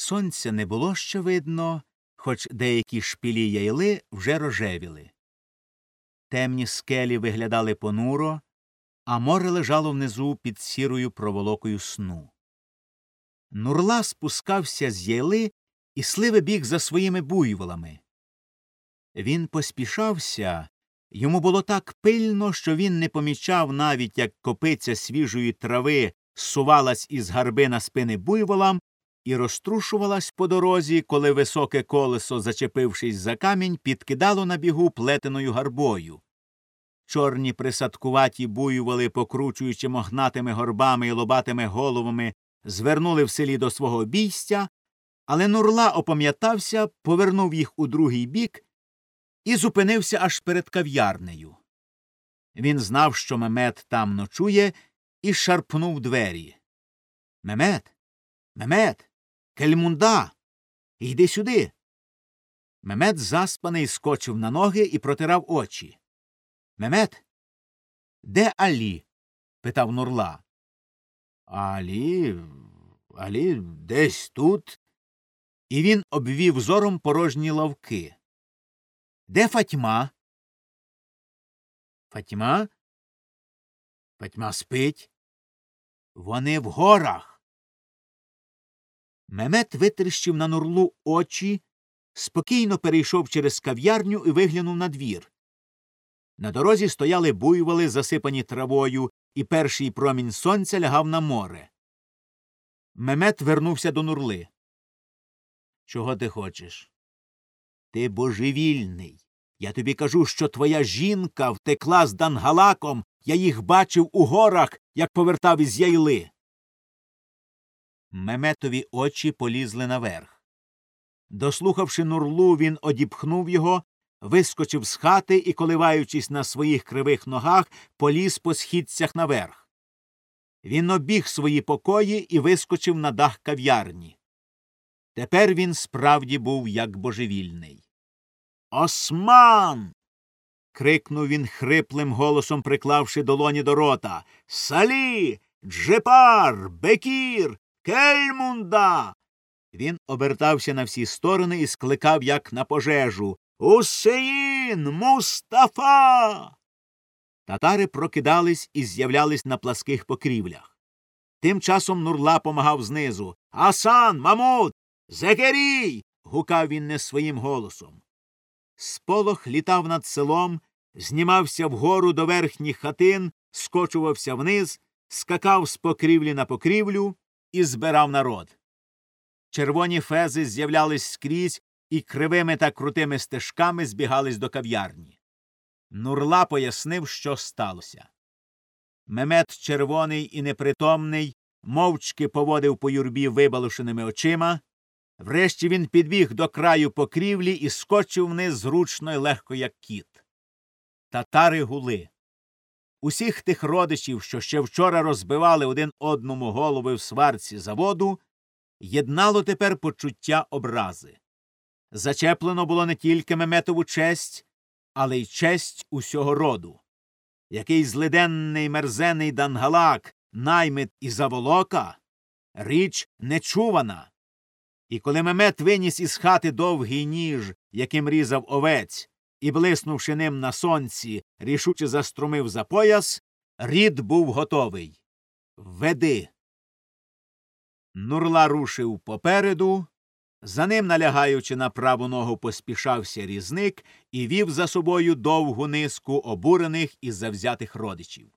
Сонця не було ще видно, хоч деякі шпилі яйли вже рожевіли. Темні скелі виглядали понуро, а море лежало внизу під сірою проволокою сну. Нурла спускався з яйли і сливе біг за своїми буйволами. Він поспішався, йому було так пильно, що він не помічав навіть, як копиця свіжої трави сувалась із гарби на спини буйволам і розтрушувалась по дорозі, коли високе колесо, зачепившись за камінь, підкидало на бігу плетеною гарбою. Чорні присадкуваті буйволи, покручуючи мохнатими горбами і лобатими головами, звернули в селі до свого обійстя, але Нурла опам'ятався, повернув їх у другий бік і зупинився аж перед кав'ярнею. Він знав, що Мемет там ночує, і шарпнув двері. Мемет, Мемет, кель мунда, йди сюди. Мемет заспаний скочив на ноги і протирав очі. Мемет, де Алі? питав Нурла. Алі, Алі десь тут. І він обвів зором порожні лавки. Де Фатьма? Фатьма? Фатьма спить. Вони в горах. Мемет витріщив на нурлу очі, спокійно перейшов через кав'ярню і виглянув на двір. На дорозі стояли буйволи, засипані травою, і перший промінь сонця лягав на море. Мемет вернувся до нурли. Чого ти хочеш? Ти божевільний. Я тобі кажу, що твоя жінка втекла з Дангалаком, я їх бачив у горах, як повертав із яйли. Меметові очі полізли наверх. Дослухавши нурлу, він одіпхнув його, вискочив з хати і, коливаючись на своїх кривих ногах, поліз по східцях наверх. Він обіг свої покої і вискочив на дах кав'ярні. Тепер він справді був як божевільний. Осман. крикнув він хриплим голосом, приклавши долоні до рота. Салі, Джепар, Бекір, Кельмунда. Він обертався на всі сторони і скликав, як на пожежу. Усеїн, Мустафа. Татари прокидались і з'являлись на пласких покрівлях. Тим часом Нурла помагав знизу. Асан, Мамут, Зекерій. гукав він не своїм голосом. Сполох літав над селом, знімався вгору до верхніх хатин, скочувався вниз, скакав з покрівлі на покрівлю і збирав народ. Червоні фези з'являлись скрізь і кривими та крутими стежками збігались до кав'ярні. Нурла пояснив, що сталося. Мемет червоний і непритомний мовчки поводив по юрбі вибалушеними очима. Врешті він підбіг до краю покрівлі і скочив вниз зручно й легко, як кіт. Татари гули. Усіх тих родичів, що ще вчора розбивали один одному голови в сварці заводу, єднало тепер почуття образи. Зачеплено було не тільки Меметову честь, але й честь усього роду. Який злиденний мерзений дангалак, наймит і заволока річ нечувана. І коли Мемет виніс із хати довгий ніж, яким різав овець, і, блиснувши ним на сонці, рішуче заструмив за пояс, рід був готовий. Веди. Нурла рушив попереду. За ним, налягаючи на праву ногу, поспішався різник і вів за собою довгу низку обурених і завзятих родичів.